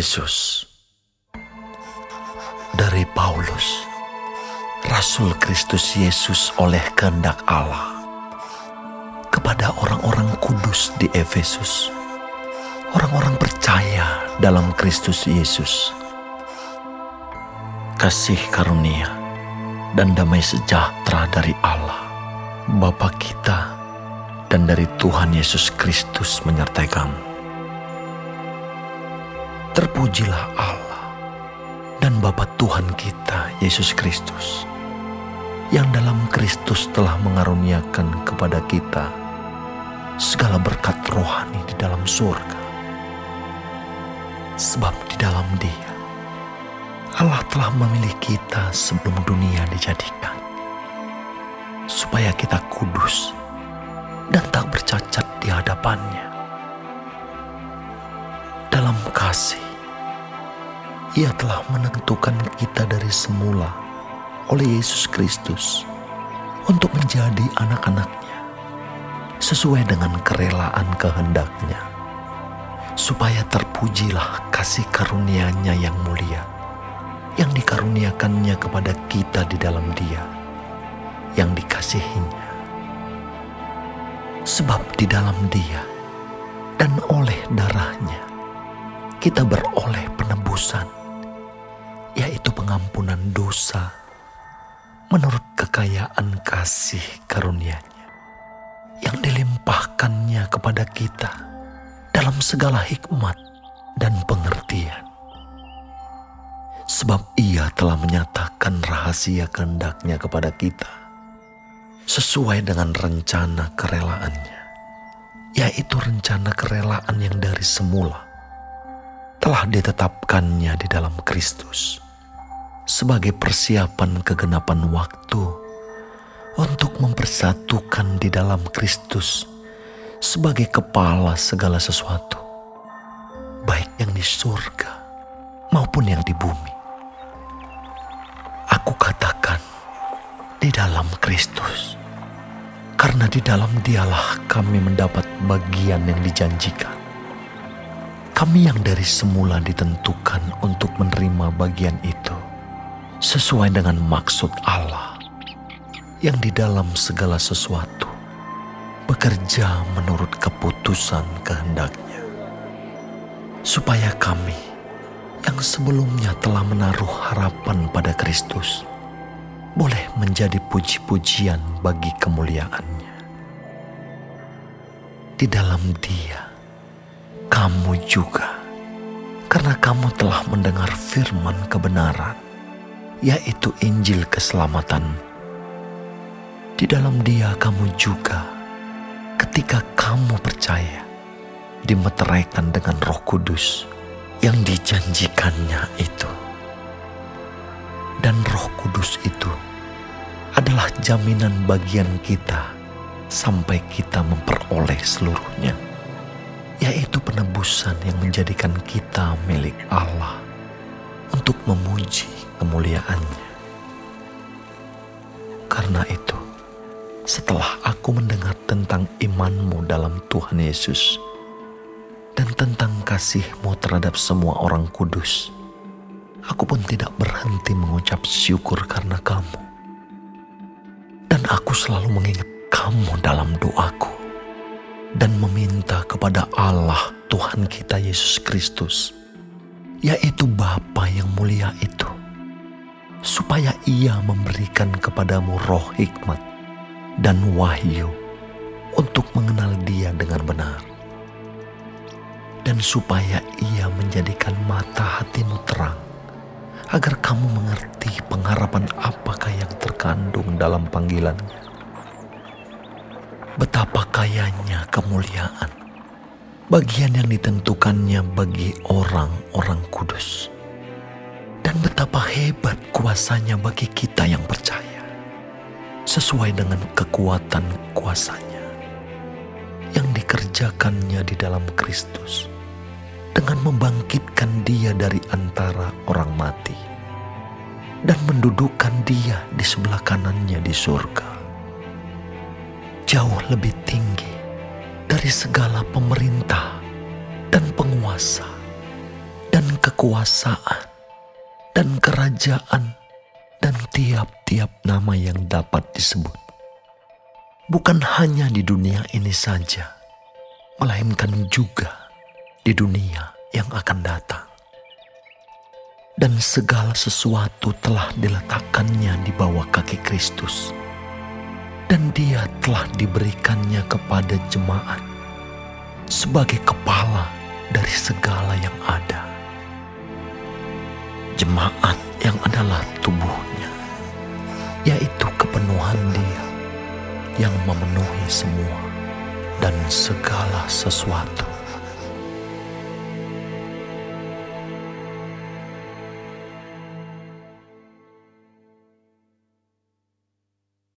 Efesus. Dari Paulus, Rasul Kristus Yesus oleh kehendak Allah, kepada orang-orang kudus di Efesus, orang-orang percaya dalam Kristus Yesus, kasih karunia dan damai sejahtera dari Allah, Bapa kita, dan dari Tuhan Yesus Kristus menyertai kamu. Terpujilah Allah dan Bapa Tuhan kita, Yesus Kristus, yang dalam Kristus telah mengaruniakan kepada kita segala berkat rohani di dalam surga. Sebab di dalam dia, Allah telah memilih kita sebelum dunia dijadikan, supaya kita kudus dan tak bercacat di hadapannya dalam kasih, Ia telah menentukan kita dari semula oleh Yesus Kristus untuk menjadi anak-anaknya sesuai dengan kerelaan kehendaknya, supaya terpujilah kasih karunia-Nya yang mulia, yang dikaruniakannya kepada kita di dalam Dia, yang dikasihinya. Sebab di dalam Dia dan oleh darahnya, kita beroleh penebusan, yaitu pengampunan dosa menurut kekayaan kasih karunia-Nya yang dilimpahkannya kepada kita dalam segala hikmat dan pengertian. Sebab ia telah menyatakan rahasia kehendaknya kepada kita sesuai dengan rencana kerelaannya, yaitu rencana kerelaan yang dari semula telah ditetapkannya di dalam Kristus sebagai persiapan kegenapan waktu untuk mempersatukan di dalam Kristus sebagai kepala segala sesuatu, baik yang di surga maupun yang di bumi. Aku katakan di dalam Kristus, karena di dalam Dialah kami mendapat bagian yang dijanjikan kami yang dari semula ditentukan untuk menerima bagian itu sesuai dengan maksud Allah yang di dalam segala sesuatu. Bekerja menurut keputusan kehendaknya supaya kami yang sebelumnya telah menaruh harapan pada Kristus boleh menjadi puji-pujian bagi kemuliaannya. Di dalam dia kamu juga, karena kamu telah mendengar firman kebenaran, yaitu Injil keselamatan. Di dalam Dia, kamu juga, ketika kamu percaya, dimeteraikan dengan Roh Kudus yang dijanjikannya itu, dan Roh Kudus itu adalah jaminan bagian kita sampai kita memperoleh seluruhnya yaitu penebusan yang menjadikan kita milik Allah untuk memuji kemuliaannya. Karena itu, setelah aku mendengar tentang imanmu dalam Tuhan Yesus dan tentang kasihmu terhadap semua orang kudus, aku pun tidak berhenti mengucap syukur karena kamu. Dan aku selalu mengingat kamu dalam doaku dan meminta kepada Allah Tuhan kita Yesus Kristus, yaitu Bapa yang mulia itu, supaya ia memberikan kepadamu roh hikmat dan wahyu untuk mengenal dia dengan benar. Dan supaya ia menjadikan mata hatimu terang, agar kamu mengerti pengharapan apakah yang terkandung dalam panggilannya betapa kayanya kemuliaan, bagian yang ditentukannya bagi orang-orang kudus, dan betapa hebat kuasanya bagi kita yang percaya, sesuai dengan kekuatan kuasanya yang dikerjakannya di dalam Kristus dengan membangkitkan dia dari antara orang mati dan mendudukan dia di sebelah kanannya di surga. Jauh lebih tinggi dari segala pemerintah dan penguasa dan kekuasaan, dan kerajaan, dan tiap-tiap nama yang dapat disebut. Bukan hanya di dunia ini saja, melainkan juga di dunia yang akan datang. Dan segala sesuatu telah diletakkannya di bawah kaki Kristus. Dan dia telah diberikannya kepada jemaat sebagai kepala dari segala yang ada. Jemaat yang adalah tubuhnya, yaitu kepenuhan dia yang memenuhi semua dan segala sesuatu.